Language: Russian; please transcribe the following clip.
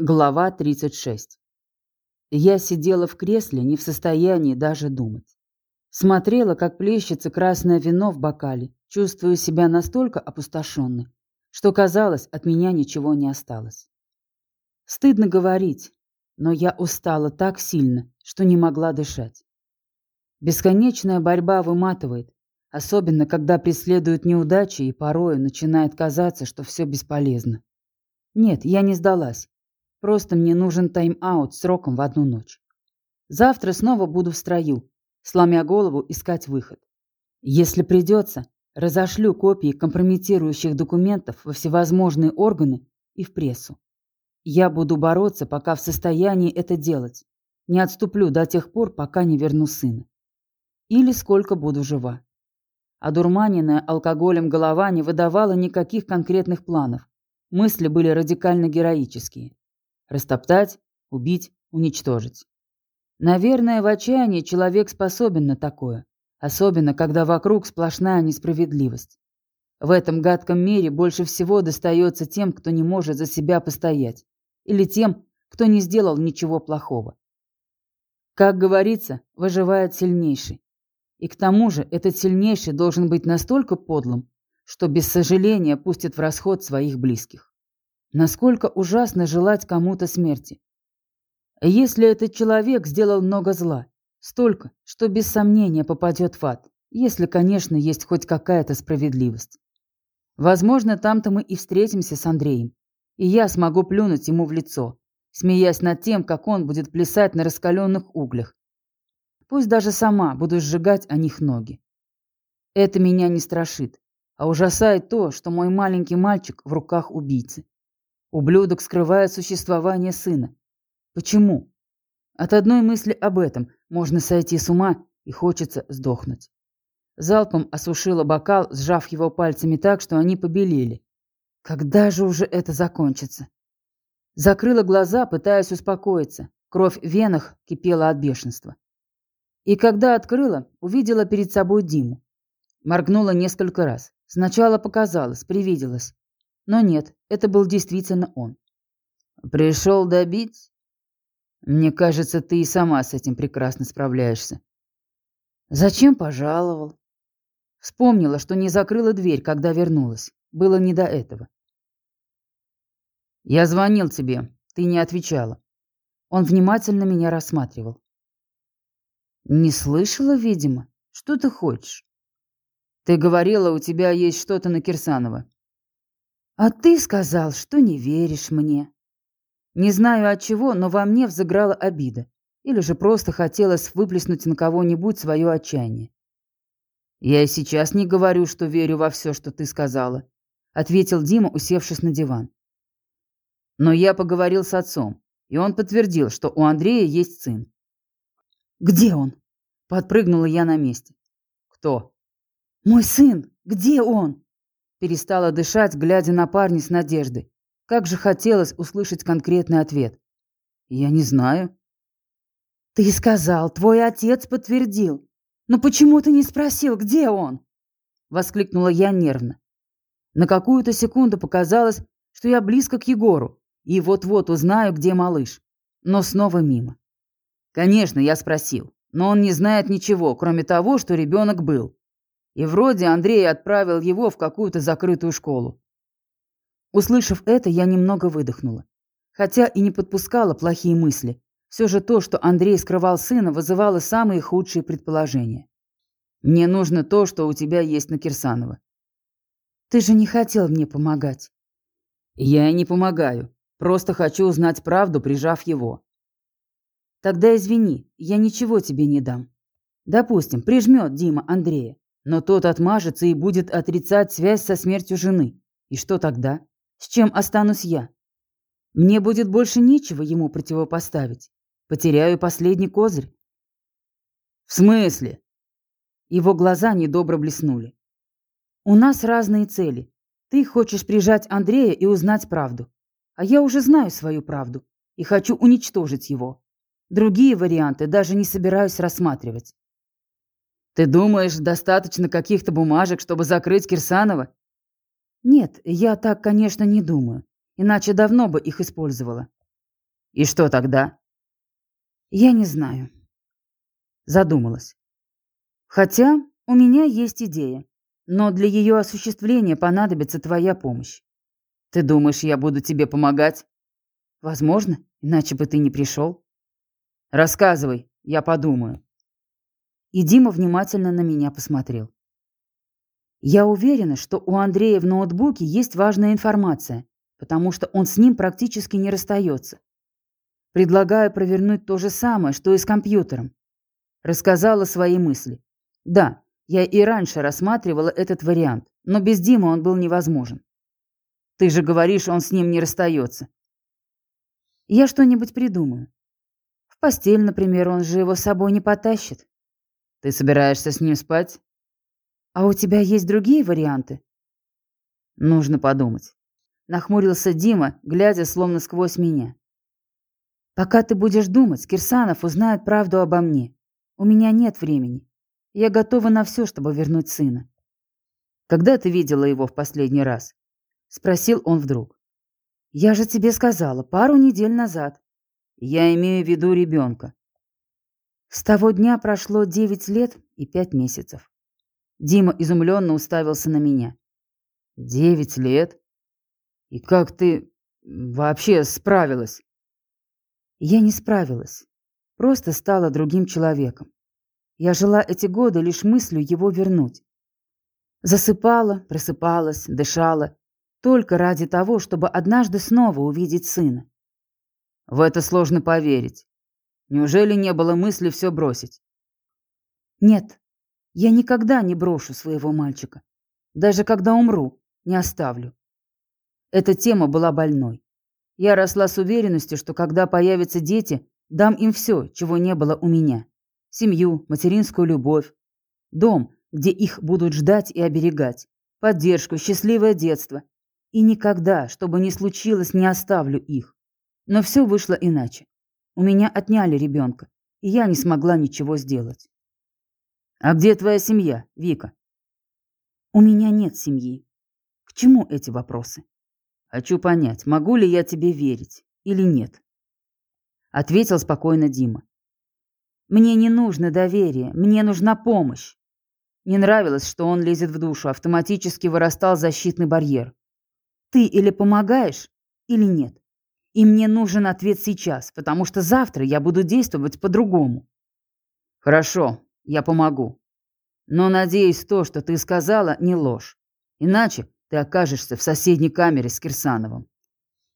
Глава 36. Я сидела в кресле, не в состоянии даже думать. Смотрела, как плещется красное вино в бокале, чувствуя себя настолько опустошенной, что, казалось, от меня ничего не осталось. Стыдно говорить, но я устала так сильно, что не могла дышать. Бесконечная борьба выматывает, особенно когда преследуют неудачи и порою начинает казаться, что все бесполезно. Нет, я не сдалась. Просто мне нужен тайм-аут сроком в одну ночь. Завтра снова буду в строю, сломя голову искать выход. Если придется, разошлю копии компрометирующих документов во всевозможные органы и в прессу. Я буду бороться, пока в состоянии это делать. Не отступлю до тех пор, пока не верну сына. Или сколько буду жива. Одурманенная алкоголем голова не выдавала никаких конкретных планов. Мысли были радикально героические. Растоптать, убить, уничтожить. Наверное, в отчаянии человек способен на такое, особенно когда вокруг сплошная несправедливость. В этом гадком мире больше всего достается тем, кто не может за себя постоять, или тем, кто не сделал ничего плохого. Как говорится, выживает сильнейший. И к тому же этот сильнейший должен быть настолько подлым, что без сожаления пустит в расход своих близких. Насколько ужасно желать кому-то смерти. Если этот человек сделал много зла, столько, что без сомнения попадет в ад, если, конечно, есть хоть какая-то справедливость. Возможно, там-то мы и встретимся с Андреем, и я смогу плюнуть ему в лицо, смеясь над тем, как он будет плясать на раскаленных углях. Пусть даже сама буду сжигать о них ноги. Это меня не страшит, а ужасает то, что мой маленький мальчик в руках убийцы. Ублюдок скрывает существование сына. Почему? От одной мысли об этом можно сойти с ума и хочется сдохнуть. Залпом осушила бокал, сжав его пальцами так, что они побелели. Когда же уже это закончится? Закрыла глаза, пытаясь успокоиться. Кровь в венах кипела от бешенства. И когда открыла, увидела перед собой Диму. Моргнула несколько раз. Сначала показалось, привиделось. Но нет, это был действительно он. «Пришел добить?» «Мне кажется, ты и сама с этим прекрасно справляешься». «Зачем пожаловал?» Вспомнила, что не закрыла дверь, когда вернулась. Было не до этого. «Я звонил тебе. Ты не отвечала». Он внимательно меня рассматривал. «Не слышала, видимо. Что ты хочешь?» «Ты говорила, у тебя есть что-то на Кирсанова. А ты сказал, что не веришь мне. Не знаю от чего, но во мне взыграла обида. Или же просто хотелось выплеснуть на кого-нибудь свое отчаяние. «Я и сейчас не говорю, что верю во все, что ты сказала», — ответил Дима, усевшись на диван. «Но я поговорил с отцом, и он подтвердил, что у Андрея есть сын». «Где он?» — подпрыгнула я на месте. «Кто?» «Мой сын! Где он?» Перестала дышать, глядя на парня с надеждой. Как же хотелось услышать конкретный ответ. «Я не знаю». «Ты сказал, твой отец подтвердил. Но почему ты не спросил, где он?» Воскликнула я нервно. На какую-то секунду показалось, что я близко к Егору и вот-вот узнаю, где малыш. Но снова мимо. Конечно, я спросил, но он не знает ничего, кроме того, что ребенок был. И вроде Андрей отправил его в какую-то закрытую школу. Услышав это, я немного выдохнула. Хотя и не подпускала плохие мысли. Все же то, что Андрей скрывал сына, вызывало самые худшие предположения. «Мне нужно то, что у тебя есть на Кирсанова». «Ты же не хотел мне помогать». «Я и не помогаю. Просто хочу узнать правду, прижав его». «Тогда извини, я ничего тебе не дам. Допустим, прижмет Дима Андрея. Но тот отмажется и будет отрицать связь со смертью жены. И что тогда? С чем останусь я? Мне будет больше нечего ему противопоставить. Потеряю последний козырь. В смысле? Его глаза недобро блеснули. У нас разные цели. Ты хочешь прижать Андрея и узнать правду. А я уже знаю свою правду и хочу уничтожить его. Другие варианты даже не собираюсь рассматривать. Ты думаешь, достаточно каких-то бумажек, чтобы закрыть Кирсанова? Нет, я так, конечно, не думаю. Иначе давно бы их использовала. И что тогда? Я не знаю. Задумалась. Хотя у меня есть идея, но для ее осуществления понадобится твоя помощь. Ты думаешь, я буду тебе помогать? Возможно, иначе бы ты не пришел. Рассказывай, я подумаю. И Дима внимательно на меня посмотрел. Я уверена, что у Андрея в ноутбуке есть важная информация, потому что он с ним практически не расстается. Предлагаю провернуть то же самое, что и с компьютером. Рассказала свои мысли. Да, я и раньше рассматривала этот вариант, но без Димы он был невозможен. Ты же говоришь, он с ним не расстается. Я что-нибудь придумаю. В постель, например, он же его с собой не потащит. Ты собираешься с ним спать? А у тебя есть другие варианты? Нужно подумать. Нахмурился Дима, глядя словно сквозь меня. Пока ты будешь думать, Кирсанов узнает правду обо мне. У меня нет времени. Я готова на все, чтобы вернуть сына. Когда ты видела его в последний раз? Спросил он вдруг. Я же тебе сказала, пару недель назад. Я имею в виду ребенка. С того дня прошло девять лет и пять месяцев. Дима изумленно уставился на меня. Девять лет? И как ты вообще справилась? Я не справилась. Просто стала другим человеком. Я жила эти годы лишь мыслью его вернуть. Засыпала, просыпалась, дышала. Только ради того, чтобы однажды снова увидеть сына. В это сложно поверить. Неужели не было мысли все бросить? Нет, я никогда не брошу своего мальчика. Даже когда умру, не оставлю. Эта тема была больной. Я росла с уверенностью, что когда появятся дети, дам им все, чего не было у меня. Семью, материнскую любовь, дом, где их будут ждать и оберегать, поддержку, счастливое детство. И никогда, что бы ни случилось, не оставлю их. Но все вышло иначе. У меня отняли ребенка, и я не смогла ничего сделать. «А где твоя семья, Вика?» «У меня нет семьи. К чему эти вопросы?» Хочу понять, могу ли я тебе верить или нет. Ответил спокойно Дима. Мне не нужно доверие, мне нужна помощь. Не нравилось, что он лезет в душу, автоматически вырастал защитный барьер. Ты или помогаешь, или нет. И мне нужен ответ сейчас, потому что завтра я буду действовать по-другому. Хорошо, я помогу. Но надеюсь, то, что ты сказала, не ложь. Иначе ты окажешься в соседней камере с Кирсановым.